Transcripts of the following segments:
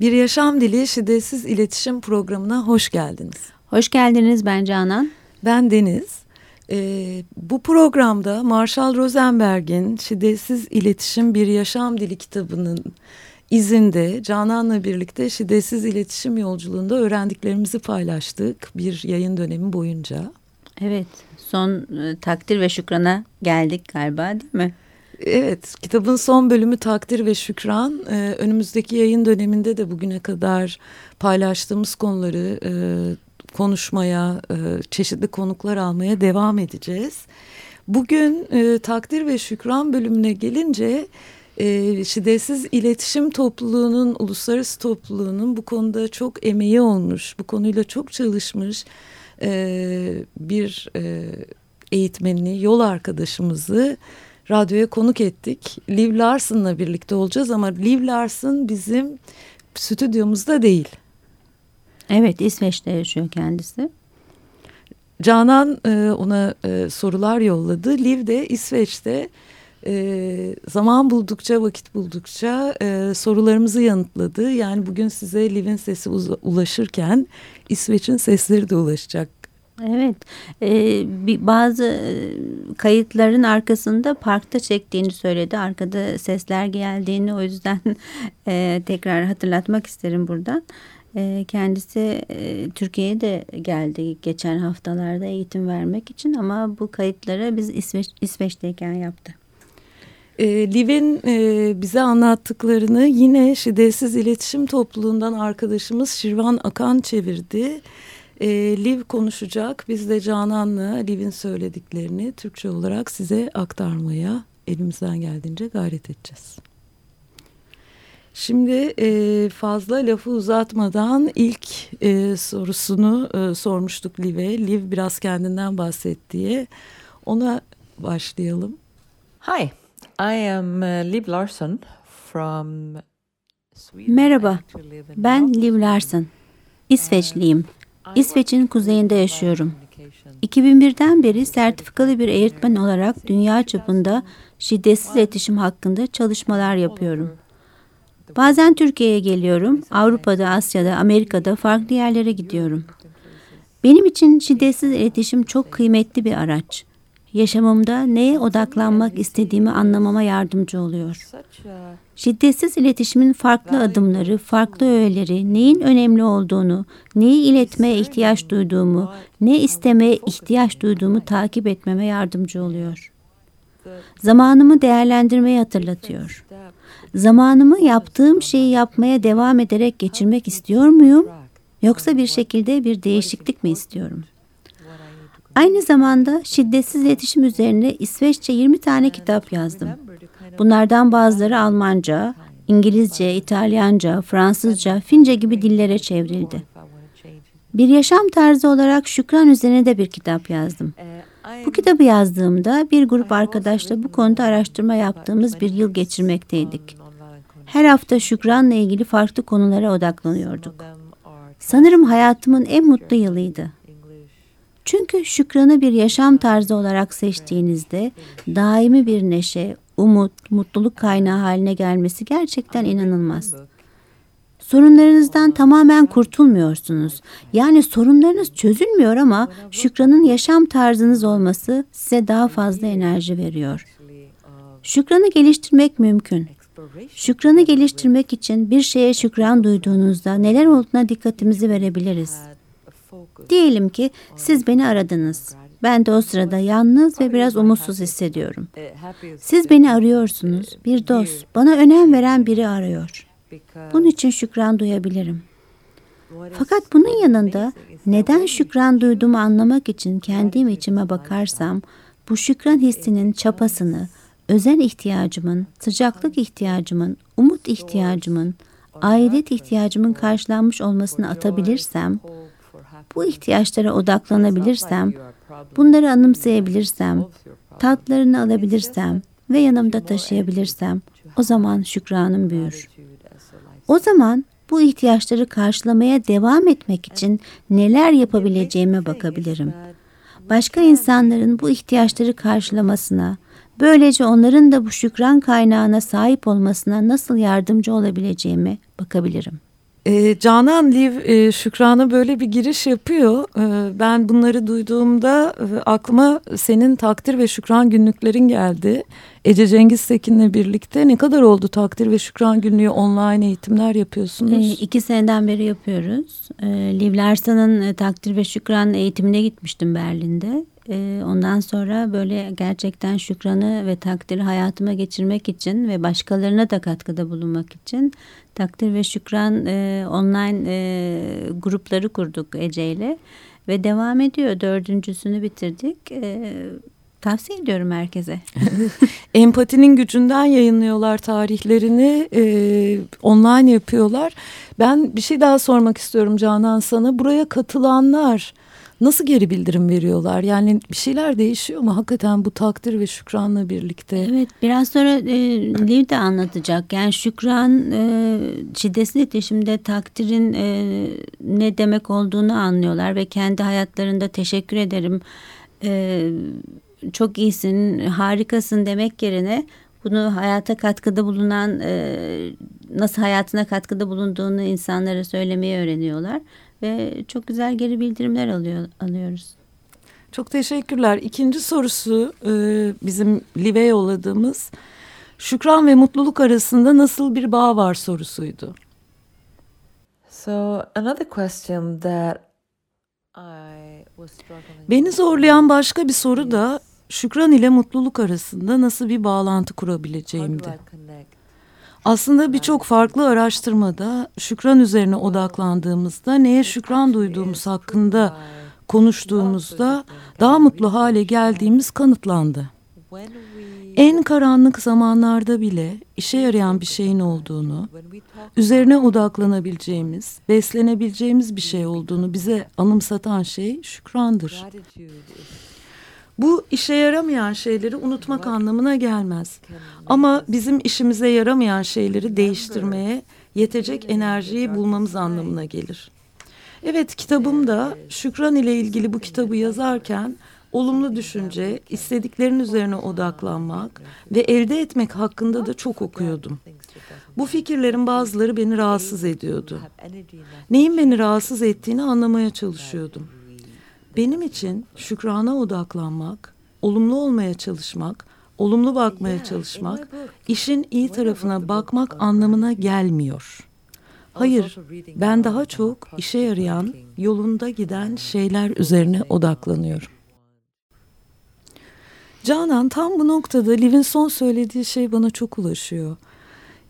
Bir Yaşam Dili Şiddetsiz İletişim Programı'na hoş geldiniz. Hoş geldiniz ben Canan. Ben Deniz. Ee, bu programda Marshall Rosenberg'in Şiddetsiz İletişim Bir Yaşam Dili kitabının izinde Canan'la birlikte şiddetsiz iletişim yolculuğunda öğrendiklerimizi paylaştık bir yayın dönemi boyunca. Evet son e, takdir ve şükrana geldik galiba değil mi? Evet, kitabın son bölümü takdir ve şükran. Ee, önümüzdeki yayın döneminde de bugüne kadar paylaştığımız konuları e, konuşmaya, e, çeşitli konuklar almaya devam edeceğiz. Bugün e, takdir ve şükran bölümüne gelince e, şiddetsiz iletişim topluluğunun, uluslararası topluluğunun bu konuda çok emeği olmuş, bu konuyla çok çalışmış e, bir e, eğitmenini, yol arkadaşımızı radyoya konuk ettik. Liv Larson'la birlikte olacağız ama Liv Larson bizim stüdyomuzda değil. Evet İsveç'te yaşıyor kendisi. Canan e, ona e, sorular yolladı. Liv de İsveç'te e, zaman buldukça vakit buldukça e, sorularımızı yanıtladı. Yani bugün size Liv'in sesi ulaşırken İsveç'in sesleri de ulaşacak Evet, ee, bazı e, kayıtların arkasında parkta çektiğini söyledi. Arkada sesler geldiğini o yüzden e, tekrar hatırlatmak isterim buradan. E, kendisi e, Türkiye'ye de geldi geçen haftalarda eğitim vermek için ama bu kayıtları biz İsveç, İsveç'teyken yaptı. E, Liv'in e, bize anlattıklarını yine şiddetsiz iletişim topluluğundan arkadaşımız Şirvan Akan çevirdi. E, Liv konuşacak. Biz de Canan'la Liv'in söylediklerini Türkçe olarak size aktarmaya elimizden geldiğince gayret edeceğiz. Şimdi e, fazla lafı uzatmadan ilk e, sorusunu e, sormuştuk Liv'e. Liv biraz kendinden bahset diye. Ona başlayalım. Hi, I am uh, Liv Larson from Sweden. Merhaba, ben Liv Larson. İsveçliyim. İsveç'in kuzeyinde yaşıyorum. 2001'den beri sertifikalı bir eğitmen olarak dünya çapında şiddetsiz iletişim hakkında çalışmalar yapıyorum. Bazen Türkiye'ye geliyorum, Avrupa'da, Asya'da, Amerika'da farklı yerlere gidiyorum. Benim için şiddetsiz iletişim çok kıymetli bir araç yaşamımda neye odaklanmak istediğimi anlamama yardımcı oluyor. Şiddetsiz iletişimin farklı adımları, farklı öğeleri, neyin önemli olduğunu, neyi iletmeye ihtiyaç duyduğumu, ne istemeye ihtiyaç duyduğumu takip etmeme yardımcı oluyor. Zamanımı değerlendirmeyi hatırlatıyor. Zamanımı yaptığım şeyi yapmaya devam ederek geçirmek istiyor muyum? Yoksa bir şekilde bir değişiklik mi istiyorum?'' Aynı zamanda şiddetsiz iletişim üzerine İsveççe 20 tane kitap yazdım. Bunlardan bazıları Almanca, İngilizce, İtalyanca, Fransızca, Fince gibi dillere çevrildi. Bir yaşam tarzı olarak şükran üzerine de bir kitap yazdım. Bu kitabı yazdığımda bir grup arkadaşla bu konuda araştırma yaptığımız bir yıl geçirmekteydik. Her hafta şükranla ilgili farklı konulara odaklanıyorduk. Sanırım hayatımın en mutlu yılıydı. Çünkü şükranı bir yaşam tarzı olarak seçtiğinizde daimi bir neşe, umut, mutluluk kaynağı haline gelmesi gerçekten inanılmaz. Sorunlarınızdan tamamen kurtulmuyorsunuz. Yani sorunlarınız çözülmüyor ama şükranın yaşam tarzınız olması size daha fazla enerji veriyor. Şükranı geliştirmek mümkün. Şükranı geliştirmek için bir şeye şükran duyduğunuzda neler olduğuna dikkatimizi verebiliriz. Diyelim ki siz beni aradınız. Ben de o sırada yalnız ve biraz umutsuz hissediyorum. Siz beni arıyorsunuz. Bir dost, bana önem veren biri arıyor. Bunun için şükran duyabilirim. Fakat bunun yanında neden şükran duyduğumu anlamak için kendim içime bakarsam bu şükran hissinin çapasını, özel ihtiyacımın, sıcaklık ihtiyacımın, umut ihtiyacımın, ailet ihtiyacımın karşılanmış olmasını atabilirsem bu ihtiyaçlara odaklanabilirsem, bunları anımsayabilirsem, tatlarını alabilirsem ve yanımda taşıyabilirsem o zaman şükranım büyür. O zaman bu ihtiyaçları karşılamaya devam etmek için neler yapabileceğime bakabilirim. Başka insanların bu ihtiyaçları karşılamasına, böylece onların da bu şükran kaynağına sahip olmasına nasıl yardımcı olabileceğime bakabilirim. E, Canan Liv e, Şükran'a böyle bir giriş yapıyor. E, ben bunları duyduğumda e, aklıma senin takdir ve şükran günlüklerin geldi. Ece Cengiz Tekin'le birlikte ne kadar oldu takdir ve şükran günlüğü online eğitimler yapıyorsunuz? E, iki seneden beri yapıyoruz. E, Liv Larson'ın e, takdir ve şükran eğitimine gitmiştim Berlin'de. E, ondan sonra böyle gerçekten şükranı ve takdiri hayatıma geçirmek için ve başkalarına da katkıda bulunmak için takdir ve şükran e, online e, grupları kurduk Ece ile ve devam ediyor. Dördüncüsünü bitirdik. E, tavsiye ediyorum herkese. Empatinin gücünden yayınlıyorlar tarihlerini, online yapıyorlar. Ben bir şey daha sormak istiyorum Canan sana. Buraya katılanlar nasıl geri bildirim veriyorlar? Yani bir şeyler değişiyor mu hakikaten bu takdir ve şükranla birlikte? Evet biraz sonra e, Liv de anlatacak. Yani şükran e, şiddetli iletişimde takdirin e, ne demek olduğunu anlıyorlar ve kendi hayatlarında teşekkür ederim. E, çok iyisin, harikasın demek yerine bunu hayata katkıda bulunan e, nasıl hayatına katkıda bulunduğunu insanlara söylemeyi öğreniyorlar ve çok güzel geri bildirimler alıyor alıyoruz. Çok teşekkürler. İkinci sorusu e, bizim Live yolladığımız şükran ve mutluluk arasında nasıl bir bağ var sorusuydu. So another question that I was struggling Beni zorlayan başka bir soru da şükran ile mutluluk arasında nasıl bir bağlantı kurabileceğimdi. Aslında birçok farklı araştırmada şükran üzerine odaklandığımızda neye şükran duyduğumuz hakkında konuştuğumuzda daha mutlu hale geldiğimiz kanıtlandı. En karanlık zamanlarda bile işe yarayan bir şeyin olduğunu, üzerine odaklanabileceğimiz, beslenebileceğimiz bir şey olduğunu bize anımsatan şey şükrandır. Bu işe yaramayan şeyleri unutmak anlamına gelmez. Ama bizim işimize yaramayan şeyleri değiştirmeye yetecek enerjiyi bulmamız anlamına gelir. Evet kitabımda Şükran ile ilgili bu kitabı yazarken olumlu düşünce, istediklerin üzerine odaklanmak ve elde etmek hakkında da çok okuyordum. Bu fikirlerin bazıları beni rahatsız ediyordu. Neyin beni rahatsız ettiğini anlamaya çalışıyordum. Benim için şükrana odaklanmak, olumlu olmaya çalışmak, olumlu bakmaya çalışmak, işin iyi tarafına bakmak anlamına gelmiyor. Hayır, ben daha çok işe yarayan, yolunda giden şeyler üzerine odaklanıyorum. Canan tam bu noktada Liv'in son söylediği şey bana çok ulaşıyor.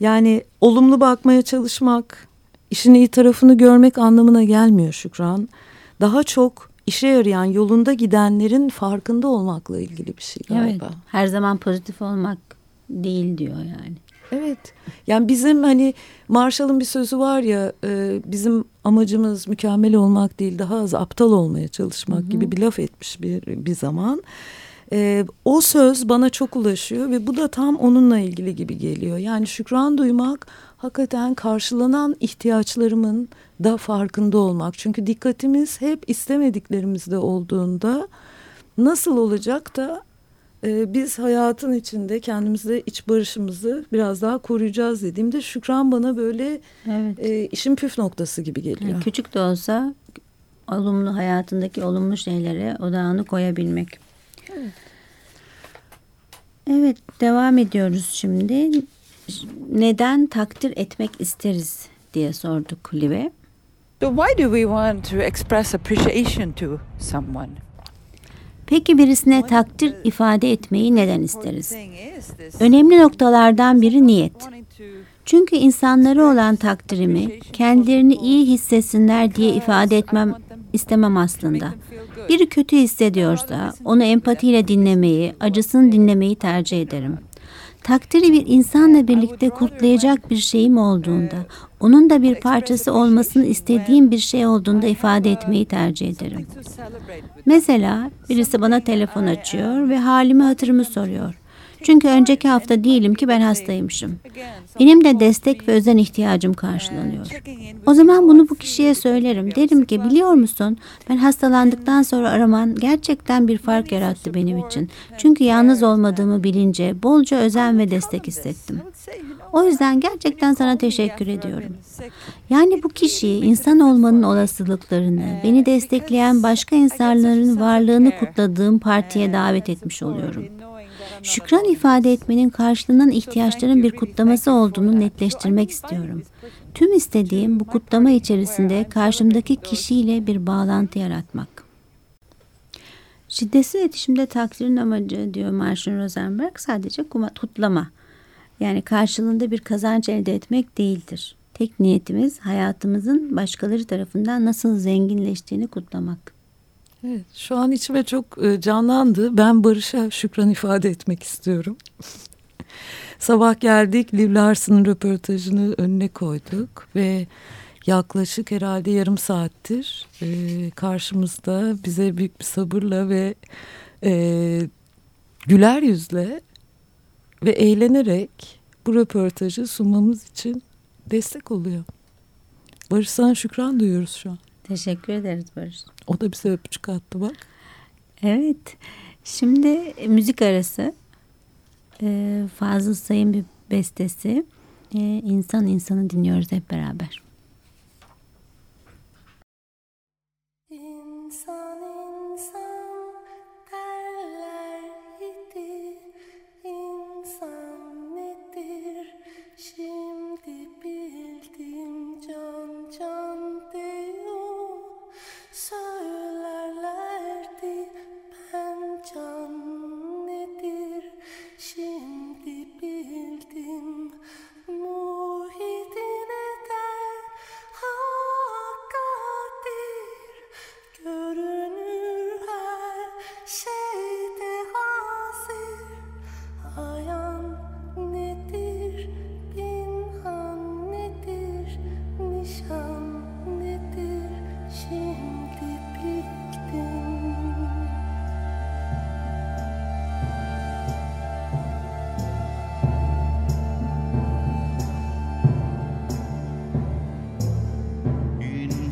Yani olumlu bakmaya çalışmak, işin iyi tarafını görmek anlamına gelmiyor Şükran. Daha çok işe yarayan yolunda gidenlerin farkında olmakla ilgili bir şey galiba. Evet, her zaman pozitif olmak değil diyor yani. Evet. Yani bizim hani Marshall'ın bir sözü var ya e, bizim amacımız mükemmel olmak değil daha az aptal olmaya çalışmak Hı -hı. gibi bir laf etmiş bir, bir zaman. E, o söz bana çok ulaşıyor ve bu da tam onunla ilgili gibi geliyor. Yani şükran duymak hakikaten karşılanan ihtiyaçlarımın da farkında olmak. Çünkü dikkatimiz hep istemediklerimizde olduğunda nasıl olacak da e, biz hayatın içinde kendimizde iç barışımızı biraz daha koruyacağız dediğimde Şükran bana böyle evet. e, işin püf noktası gibi geliyor. Yani küçük de olsa olumlu hayatındaki olumlu şeylere odağını koyabilmek. Evet. Evet devam ediyoruz şimdi. Neden takdir etmek isteriz diye sorduk Live. So why do we want to express appreciation to someone? Peki birisine takdir ifade etmeyi neden isteriz? Önemli noktalardan biri niyet. Çünkü insanlara olan takdirimi kendilerini iyi hissetsinler diye ifade etmem istemem aslında. Biri kötü hissediyorsa onu empatiyle dinlemeyi, acısını dinlemeyi tercih ederim. Takdiri bir insanla birlikte kutlayacak bir şeyim olduğunda, onun da bir parçası olmasını istediğim bir şey olduğunda ifade etmeyi tercih ederim. Mesela birisi bana telefon açıyor ve halimi hatırımı soruyor. Çünkü önceki hafta değilim ki ben hastaymışım. Benim de destek ve özen ihtiyacım karşılanıyor. O zaman bunu bu kişiye söylerim. Derim ki biliyor musun ben hastalandıktan sonra araman gerçekten bir fark yarattı benim için. Çünkü yalnız olmadığımı bilince bolca özen ve destek hissettim. O yüzden gerçekten sana teşekkür ediyorum. Yani bu kişiyi, insan olmanın olasılıklarını, beni destekleyen başka insanların varlığını kutladığım partiye davet etmiş oluyorum. Şükran ifade etmenin karşılığının ihtiyaçların bir kutlaması olduğunu netleştirmek istiyorum. Tüm istediğim bu kutlama içerisinde karşımdaki kişiyle bir bağlantı yaratmak. Şiddetsiz iletişimde takdirin amacı diyor Marshall Rosenberg sadece kutlama. Yani karşılığında bir kazanç elde etmek değildir. Tek niyetimiz hayatımızın başkaları tarafından nasıl zenginleştiğini kutlamak. Evet, şu an içime çok e, canlandı. Ben Barış'a şükran ifade etmek istiyorum. Sabah geldik, Liv Larson'ın röportajını önüne koyduk ve yaklaşık herhalde yarım saattir e, karşımızda bize büyük bir sabırla ve e, güler yüzle ve eğlenerek bu röportajı sunmamız için destek oluyor. Barış sana şükran duyuyoruz şu an. Teşekkür ederiz Barış. O da bize öpücük attı bak. Evet. Şimdi müzik arası. Ee, Fazıl Say'ın bir bestesi. Ee, İnsan insanı dinliyoruz hep beraber.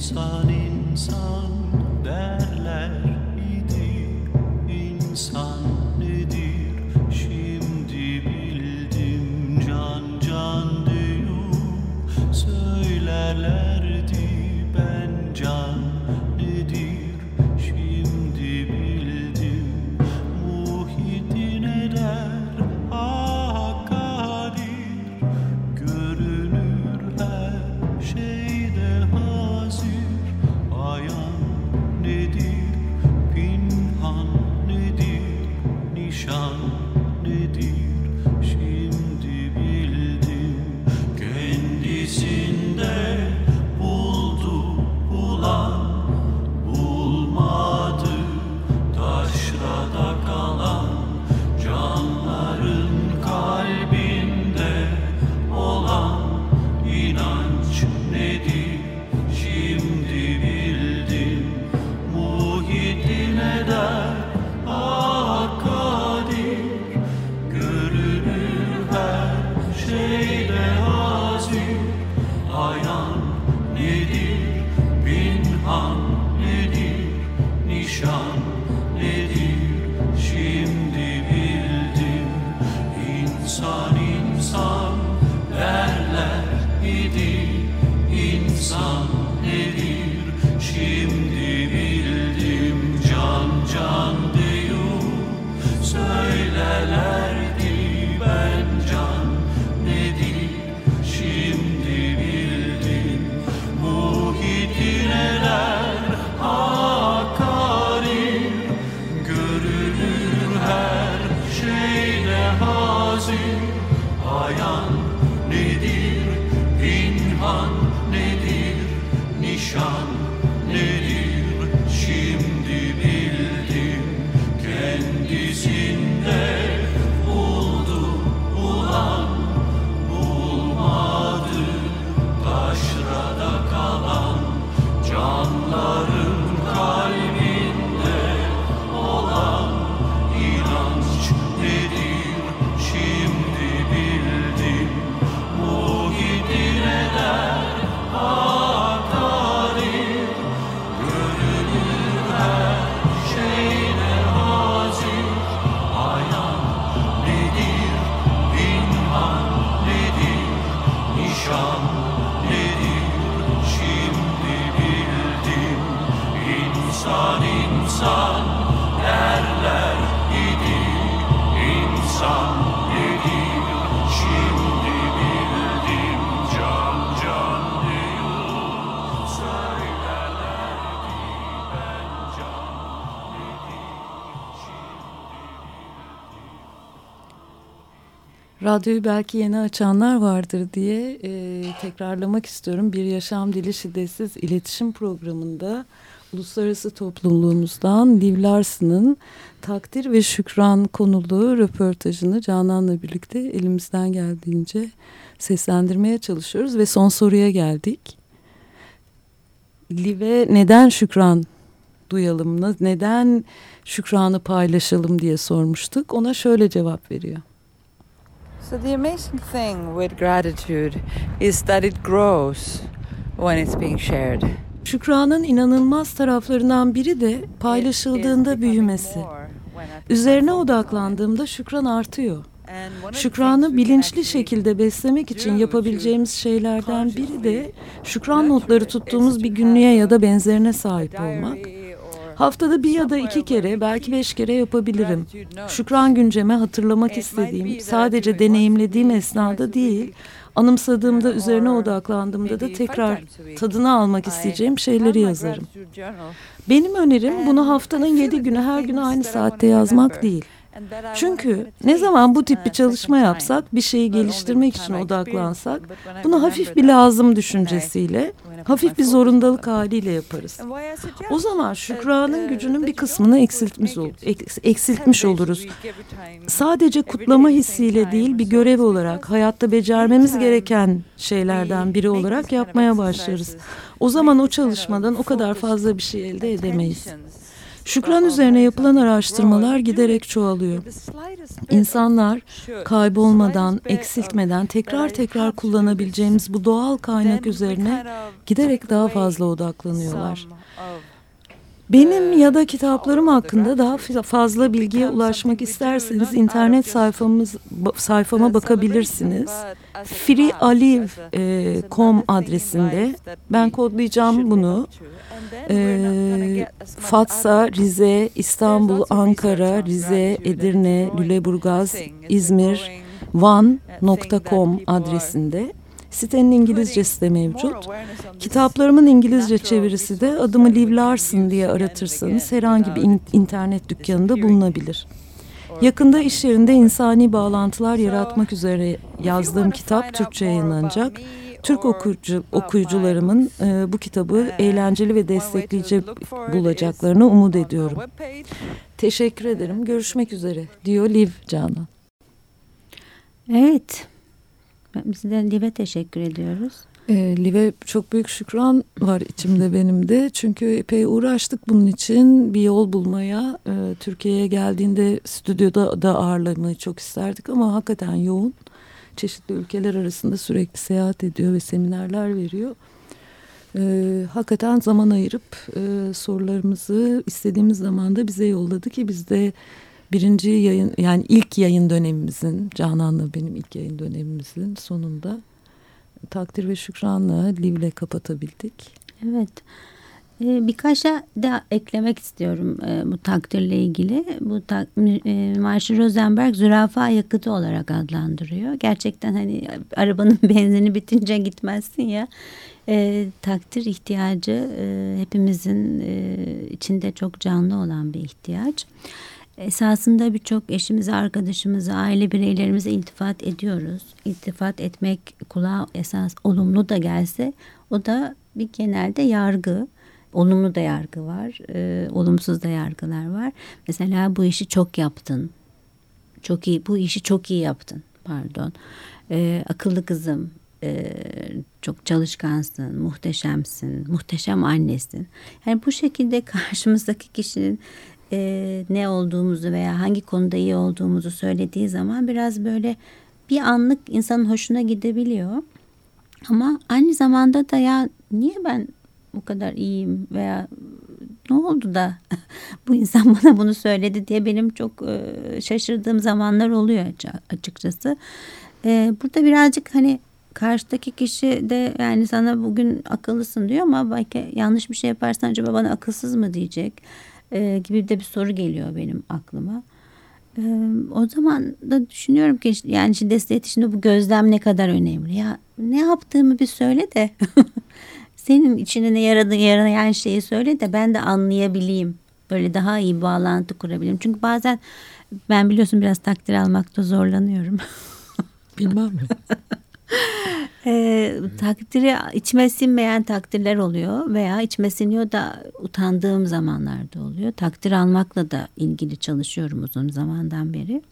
sun in sun. Allah'ım Radyoyu belki yeni açanlar vardır diye e, tekrarlamak istiyorum. Bir Yaşam Dili Şiddetsiz İletişim Programı'nda uluslararası topluluğumuzdan Liv Larson'ın takdir ve şükran konulu röportajını Canan'la birlikte elimizden geldiğince seslendirmeye çalışıyoruz ve son soruya geldik. Liv'e neden şükran duyalım, neden şükranı paylaşalım diye sormuştuk. Ona şöyle cevap veriyor. So the amazing thing with gratitude is that it grows when it's being shared. Şükranın inanılmaz taraflarından biri de paylaşıldığında büyümesi. Üzerine odaklandığımda şükran artıyor. Şükranı bilinçli şekilde beslemek için yapabileceğimiz şeylerden biri de şükran notları tuttuğumuz bir günlüğe ya da benzerine sahip olmak. Haftada bir ya da iki kere belki beş kere yapabilirim. Şükran günceme hatırlamak istediğim, sadece deneyimlediğim esnada değil, anımsadığımda, üzerine odaklandığımda da tekrar tadını almak isteyeceğim şeyleri yazarım. Benim önerim bunu haftanın yedi günü her gün aynı saatte yazmak değil. Çünkü ne zaman bu tip bir çalışma yapsak, bir şeyi geliştirmek için odaklansak, bunu hafif bir lazım düşüncesiyle, hafif bir zorundalık haliyle yaparız. O zaman şükranın gücünün bir kısmını eksiltmiş, ol, eksiltmiş oluruz. Sadece kutlama hissiyle değil, bir görev olarak, hayatta becermemiz gereken şeylerden biri olarak yapmaya başlarız. O zaman o çalışmadan o kadar fazla bir şey elde edemeyiz. Şükran üzerine yapılan araştırmalar giderek çoğalıyor. İnsanlar kaybolmadan, eksiltmeden tekrar tekrar kullanabileceğimiz bu doğal kaynak üzerine giderek daha fazla odaklanıyorlar. Benim ya da kitaplarım hakkında daha fazla bilgiye ulaşmak isterseniz internet sayfamız sayfama bakabilirsiniz. freealive.com adresinde ben kodlayacağım bunu. E, Fatsa, Rize, İstanbul, Ankara, Rize, Edirne, Lüleburgaz, İzmir, van.com adresinde. Sitenin İngilizcesi de mevcut. Kitaplarımın İngilizce çevirisi de adımı Liv Larson diye aratırsanız herhangi bir in internet dükkanında bulunabilir. Yakında iş yerinde insani bağlantılar yaratmak üzere yazdığım kitap Türkçe yayınlanacak. Türk okuyucu, okuyucularımın e, bu kitabı eğlenceli ve destekleyici bulacaklarını umut ediyorum. Teşekkür ederim. Görüşmek üzere diyor Liv Canan. Evet. Biz de Liv'e teşekkür ediyoruz. E, Liv'e çok büyük şükran var içimde benim de. Çünkü epey uğraştık bunun için bir yol bulmaya. E, Türkiye'ye geldiğinde stüdyoda da ağırlamayı çok isterdik ama hakikaten yoğun. Çeşitli ülkeler arasında sürekli seyahat ediyor ve seminerler veriyor. E, hakikaten zaman ayırıp e, sorularımızı istediğimiz zamanda bize yolladı ki biz de birinci yayın yani ilk yayın dönemimizin Canan'la benim ilk yayın dönemimizin sonunda takdir ve şükranla Liv'le kapatabildik. Evet. Ee, birkaç da eklemek istiyorum e, bu takdirle ilgili. Bu tak, e, Marshall Rosenberg zürafa yakıtı olarak adlandırıyor. Gerçekten hani arabanın benzini bitince gitmezsin ya. E, takdir ihtiyacı e, hepimizin e, içinde çok canlı olan bir ihtiyaç. Esasında birçok eşimize, arkadaşımıza, aile bireylerimize iltifat ediyoruz. İltifat etmek kulağa esas olumlu da gelse o da bir genelde yargı. Olumlu da yargı var, e, olumsuz da yargılar var. Mesela bu işi çok yaptın, çok iyi, bu işi çok iyi yaptın, pardon. E, akıllı kızım, e, çok çalışkansın, muhteşemsin, muhteşem annesin. Yani bu şekilde karşımızdaki kişinin e, ne olduğumuzu veya hangi konuda iyi olduğumuzu söylediği zaman biraz böyle bir anlık insanın hoşuna gidebiliyor. Ama aynı zamanda da ya niye ben bu kadar iyiyim veya ne oldu da bu insan bana bunu söyledi diye benim çok e, şaşırdığım zamanlar oluyor açıkçası. E, burada birazcık hani karşıdaki kişi de yani sana bugün akıllısın diyor ama belki yanlış bir şey yaparsan acaba bana akılsız mı diyecek e, gibi de bir soru geliyor benim aklıma. E, o zaman da düşünüyorum ki yani şiddet iletişimde bu gözlem ne kadar önemli. Ya ne yaptığımı bir söyle de senin içine ne yaradı yarayan şeyi söyle de ben de anlayabileyim. Böyle daha iyi bağlantı kurabilirim. Çünkü bazen ben biliyorsun biraz takdir almakta zorlanıyorum. Bilmem mi? E, takdiri içime sinmeyen takdirler oluyor veya içime siniyor da utandığım zamanlarda oluyor. Takdir almakla da ilgili çalışıyorum uzun zamandan beri.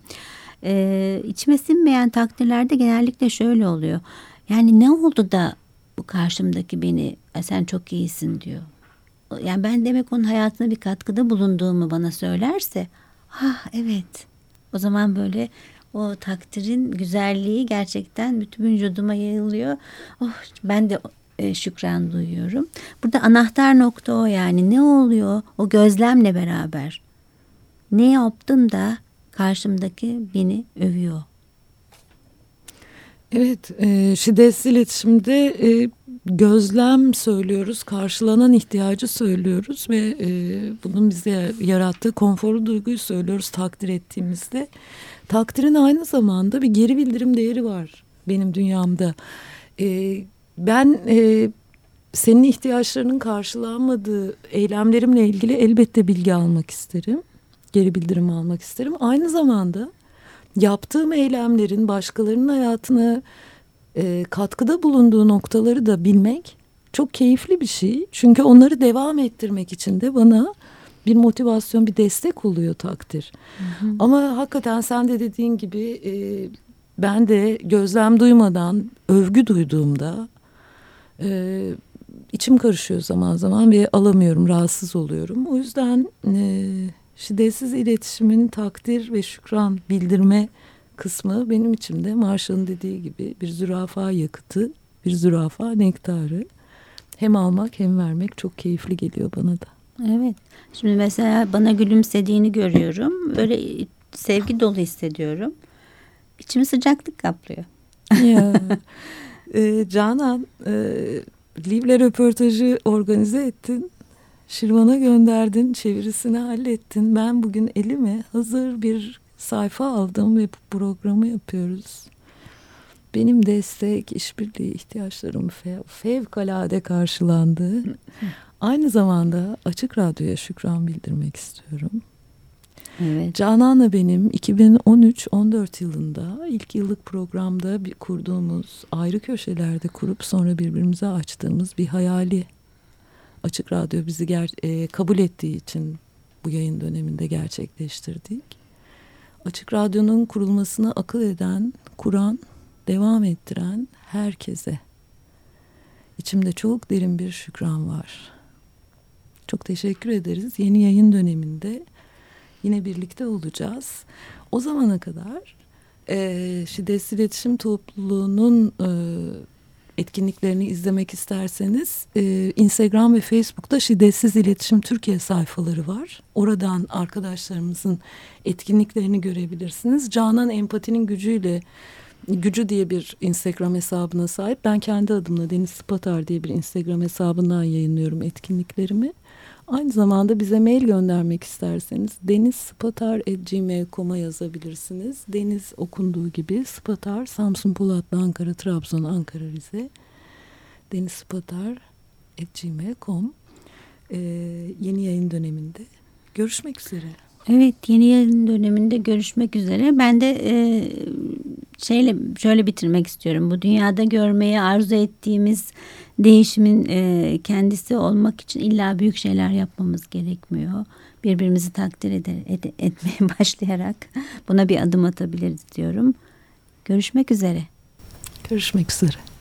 E, içime sinmeyen takdirlerde genellikle şöyle oluyor. Yani ne oldu da bu karşımdaki beni sen çok iyisin diyor. Yani ben demek onun hayatına bir katkıda bulunduğumu bana söylerse ah evet o zaman böyle o takdirin güzelliği gerçekten bütün vücuduma yayılıyor. Oh, ben de e, şükran duyuyorum. Burada anahtar nokta o yani ne oluyor o gözlemle beraber. Ne yaptım da karşımdaki beni övüyor. Evet, e, şiddetsiz iletişimde e, gözlem söylüyoruz, karşılanan ihtiyacı söylüyoruz ve e, bunun bize yarattığı konforu duyguyu söylüyoruz takdir ettiğimizde. Takdirin aynı zamanda bir geri bildirim değeri var benim dünyamda. E, ben e, senin ihtiyaçlarının karşılanmadığı eylemlerimle ilgili elbette bilgi almak isterim. Geri bildirim almak isterim. Aynı zamanda yaptığım eylemlerin başkalarının hayatına e, katkıda bulunduğu noktaları da bilmek çok keyifli bir şey. Çünkü onları devam ettirmek için de bana bir motivasyon, bir destek oluyor takdir. Hı hı. Ama hakikaten sen de dediğin gibi e, ben de gözlem duymadan övgü duyduğumda e, içim karışıyor zaman zaman ve alamıyorum, rahatsız oluyorum. O yüzden e, şiddetsiz iletişimin takdir ve şükran bildirme kısmı benim içimde Marshall'ın dediği gibi bir zürafa yakıtı, bir zürafa nektarı. Hem almak hem vermek çok keyifli geliyor bana da. Evet. Şimdi mesela bana gülümsediğini görüyorum. Böyle sevgi dolu hissediyorum. İçimi sıcaklık kaplıyor. Ya. e, Canan, e, Liv'le röportajı organize ettin. Şirvan'a gönderdin, çevirisini hallettin. Ben bugün elime hazır bir sayfa aldım ve bu programı yapıyoruz. Benim destek, işbirliği ihtiyaçlarım fev fevkalade karşılandı. Aynı zamanda Açık Radyo'ya şükran bildirmek istiyorum. Evet. Canan'la benim 2013-14 yılında ilk yıllık programda bir kurduğumuz ayrı köşelerde kurup sonra birbirimize açtığımız bir hayali Açık Radyo bizi ger e, kabul ettiği için bu yayın döneminde gerçekleştirdik. Açık Radyo'nun kurulmasını akıl eden, kuran, devam ettiren herkese içimde çok derin bir şükran var. Çok teşekkür ederiz. Yeni yayın döneminde yine birlikte olacağız. O zamana kadar e, şiddetsiz iletişim topluluğunun e, etkinliklerini izlemek isterseniz e, Instagram ve Facebook'ta Şiddetsiz İletişim Türkiye sayfaları var. Oradan arkadaşlarımızın etkinliklerini görebilirsiniz. Canan empatinin gücüyle gücü diye bir Instagram hesabına sahip. Ben kendi adımla Deniz Spatar diye bir Instagram hesabından yayınlıyorum etkinliklerimi. Aynı zamanda bize mail göndermek isterseniz denizspatar.gmail.com'a yazabilirsiniz. Deniz okunduğu gibi Spatar, Samsun, Polatlı, Ankara, Trabzon, Ankara, Rize. denizspatar.gmail.com ee, Yeni yayın döneminde görüşmek üzere. Evet yeni yayın döneminde görüşmek üzere. Ben de e, şeyle şöyle bitirmek istiyorum. Bu dünyada görmeyi arzu ettiğimiz değişimin e, kendisi olmak için illa büyük şeyler yapmamız gerekmiyor. Birbirimizi takdir eder, ed, etmeye başlayarak buna bir adım atabiliriz diyorum. Görüşmek üzere. Görüşmek üzere.